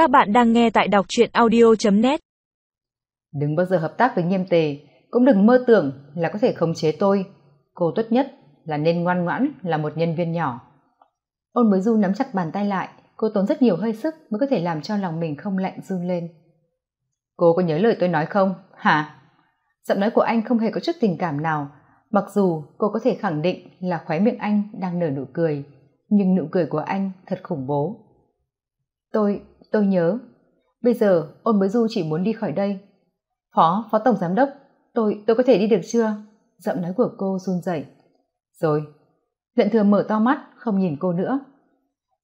Các bạn đang nghe tại đọc truyện audio.net Đừng bao giờ hợp tác với nghiêm tề, cũng đừng mơ tưởng là có thể khống chế tôi. Cô tốt nhất là nên ngoan ngoãn là một nhân viên nhỏ. Ôn mới du nắm chặt bàn tay lại, cô tốn rất nhiều hơi sức mới có thể làm cho lòng mình không lạnh run lên. Cô có nhớ lời tôi nói không? Hả? Giọng nói của anh không hề có chút tình cảm nào, mặc dù cô có thể khẳng định là khóe miệng anh đang nở nụ cười, nhưng nụ cười của anh thật khủng bố. Tôi, tôi nhớ. Bây giờ ôn mới du chỉ muốn đi khỏi đây. Phó, phó tổng giám đốc, tôi, tôi có thể đi được chưa? Giọng nói của cô run rẩy. Rồi. Lận thừa mở to mắt, không nhìn cô nữa.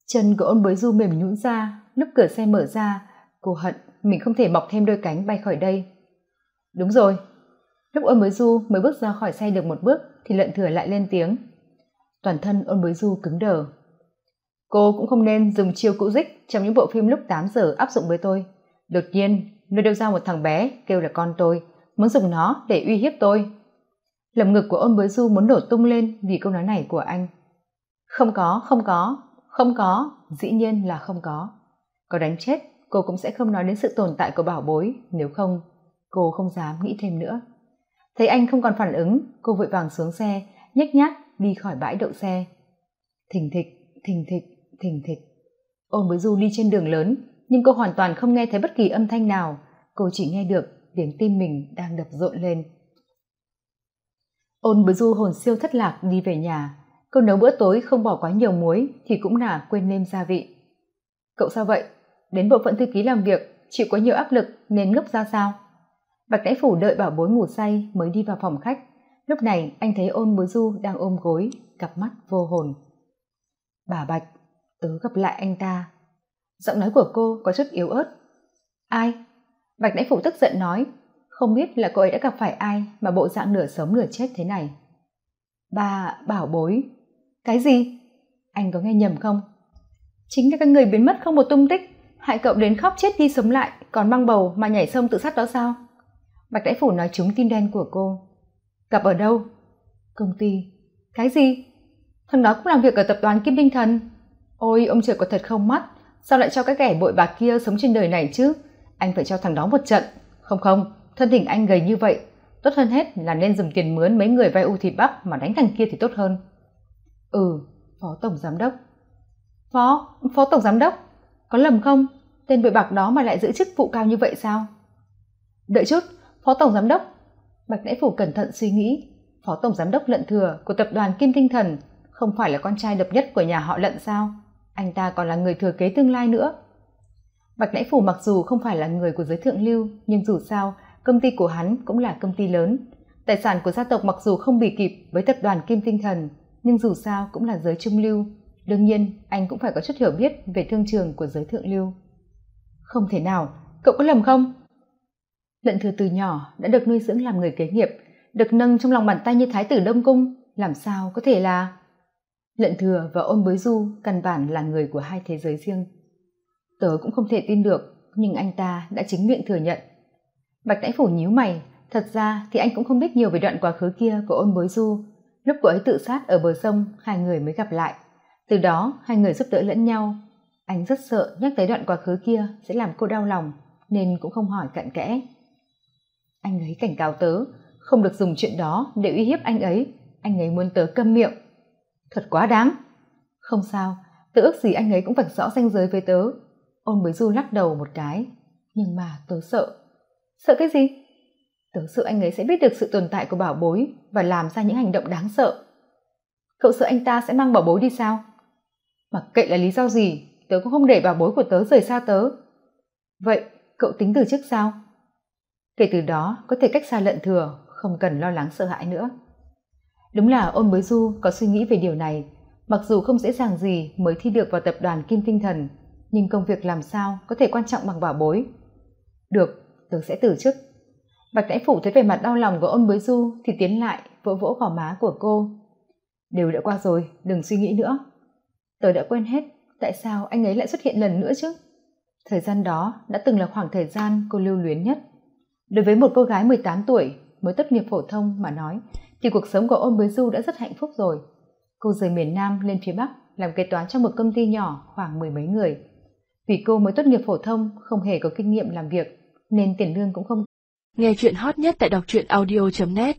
Chân của ôn bới du mềm nhũn ra, lúc cửa xe mở ra, cô hận mình không thể mọc thêm đôi cánh bay khỏi đây. Đúng rồi. Lúc ôn bới du mới bước ra khỏi xe được một bước thì lận thừa lại lên tiếng. Toàn thân ôn bới du cứng đờ. Cô cũng không nên dùng chiêu cũ dích trong những bộ phim lúc tám giờ áp dụng với tôi. Đột nhiên, nơi đâu ra một thằng bé kêu là con tôi, muốn dùng nó để uy hiếp tôi. lồng ngực của ôn bới du muốn nổ tung lên vì câu nói này của anh. Không có, không có, không có, dĩ nhiên là không có. Có đánh chết, cô cũng sẽ không nói đến sự tồn tại của bảo bối, nếu không, cô không dám nghĩ thêm nữa. Thấy anh không còn phản ứng, cô vội vàng xuống xe, nhếch nhác đi khỏi bãi đậu xe. Thình thịch, thình thịch, thình thịch. Ôn với du đi trên đường lớn, nhưng cô hoàn toàn không nghe thấy bất kỳ âm thanh nào, cô chỉ nghe được tiếng tim mình đang đập rộn lên. Ôn bới du hồn siêu thất lạc đi về nhà, cô nấu bữa tối không bỏ quá nhiều muối thì cũng là quên nêm gia vị. Cậu sao vậy? Đến bộ phận thư ký làm việc, chịu có nhiều áp lực nên ngốc ra sao? Bạch Đãi Phủ đợi bảo bối ngủ say mới đi vào phòng khách. Lúc này anh thấy ôn bối du đang ôm gối, cặp mắt vô hồn. Bà Bạch, tớ gặp lại anh ta. Giọng nói của cô có chút yếu ớt. Ai? Bạch Đãi Phủ tức giận nói, không biết là cô ấy đã gặp phải ai mà bộ dạng nửa sống nửa chết thế này. Bà bảo bối. Cái gì? Anh có nghe nhầm không? Chính là các người biến mất không một tung tích, hại cậu đến khóc chết đi sống lại, còn mang bầu mà nhảy sông tự sát đó sao? Bạch Đãi Phủ nói trúng tim đen của cô. Gặp ở đâu? Công ty. Cái gì? Thằng đó cũng làm việc ở tập đoàn Kim Đinh Thần. Ôi, ông trời có thật không mắt, sao lại cho cái kẻ bội bạc kia sống trên đời này chứ? Anh phải cho thằng đó một trận. Không không, thân hình anh gầy như vậy, tốt hơn hết là nên dùng tiền mướn mấy người vay u thịt bắp mà đánh thằng kia thì tốt hơn. Ừ, phó tổng giám đốc. Phó, phó tổng giám đốc, có lầm không? Tên bội bạc đó mà lại giữ chức vụ cao như vậy sao? Đợi chút, phó tổng giám đốc. Bạch lễ Phủ cẩn thận suy nghĩ, phó tổng giám đốc lận thừa của tập đoàn Kim Tinh Thần không phải là con trai độc nhất của nhà họ lận sao? Anh ta còn là người thừa kế tương lai nữa. Bạch Đãi Phủ mặc dù không phải là người của giới thượng lưu, nhưng dù sao, công ty của hắn cũng là công ty lớn. Tài sản của gia tộc mặc dù không bị kịp với tập đoàn Kim Tinh Thần, nhưng dù sao cũng là giới trung lưu. Đương nhiên, anh cũng phải có chút hiểu biết về thương trường của giới thượng lưu. Không thể nào, cậu có lầm không? Lận thừa từ nhỏ đã được nuôi dưỡng làm người kế nghiệp, được nâng trong lòng bàn tay như thái tử Đông Cung, làm sao có thể là... Lận thừa và ôn bới du căn bản là người của hai thế giới riêng. Tớ cũng không thể tin được, nhưng anh ta đã chính miệng thừa nhận. Bạch Đãi Phủ nhíu mày, thật ra thì anh cũng không biết nhiều về đoạn quá khứ kia của ôn bối du. Lúc cô ấy tự sát ở bờ sông, hai người mới gặp lại. Từ đó, hai người giúp đỡ lẫn nhau. Anh rất sợ nhắc tới đoạn quá khứ kia sẽ làm cô đau lòng, nên cũng không hỏi cặn kẽ. Anh ấy cảnh cáo tớ, không được dùng chuyện đó để uy hiếp anh ấy. Anh ấy muốn tớ câm miệng. Thật quá đáng. Không sao, tớ ước gì anh ấy cũng vạch rõ ranh giới với tớ. Ôn bới du lắc đầu một cái. Nhưng mà tớ sợ. Sợ cái gì? Tớ sợ anh ấy sẽ biết được sự tồn tại của bảo bối và làm ra những hành động đáng sợ. Cậu sợ anh ta sẽ mang bảo bối đi sao? Mặc kệ là lý do gì, tớ cũng không để bảo bối của tớ rời xa tớ. Vậy, cậu tính từ trước sao? Kể từ đó, có thể cách xa lận thừa, không cần lo lắng sợ hãi nữa. Đúng là ôn bới du có suy nghĩ về điều này, mặc dù không dễ dàng gì mới thi được vào tập đoàn Kim Tinh Thần, nhưng công việc làm sao có thể quan trọng bằng bảo bối. Được, tớ sẽ từ chức. Bạch Đãi Phủ thấy vẻ mặt đau lòng của ôn bới du thì tiến lại vỗ vỗ gò má của cô. Đều đã qua rồi, đừng suy nghĩ nữa. Tớ đã quên hết, tại sao anh ấy lại xuất hiện lần nữa chứ? Thời gian đó đã từng là khoảng thời gian cô lưu luyến nhất. Đối với một cô gái 18 tuổi mới tốt nghiệp phổ thông mà nói, thì cuộc sống của ôn bới du đã rất hạnh phúc rồi. Cô rời miền Nam lên phía Bắc, làm kế toán trong một công ty nhỏ khoảng mười mấy người. vì cô mới tốt nghiệp phổ thông, không hề có kinh nghiệm làm việc, nên tiền lương cũng không nghe chuyện hot nhất tại đọc truyện audio net